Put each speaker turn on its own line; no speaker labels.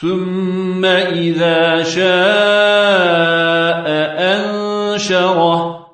ثم إذا شاء أنشره.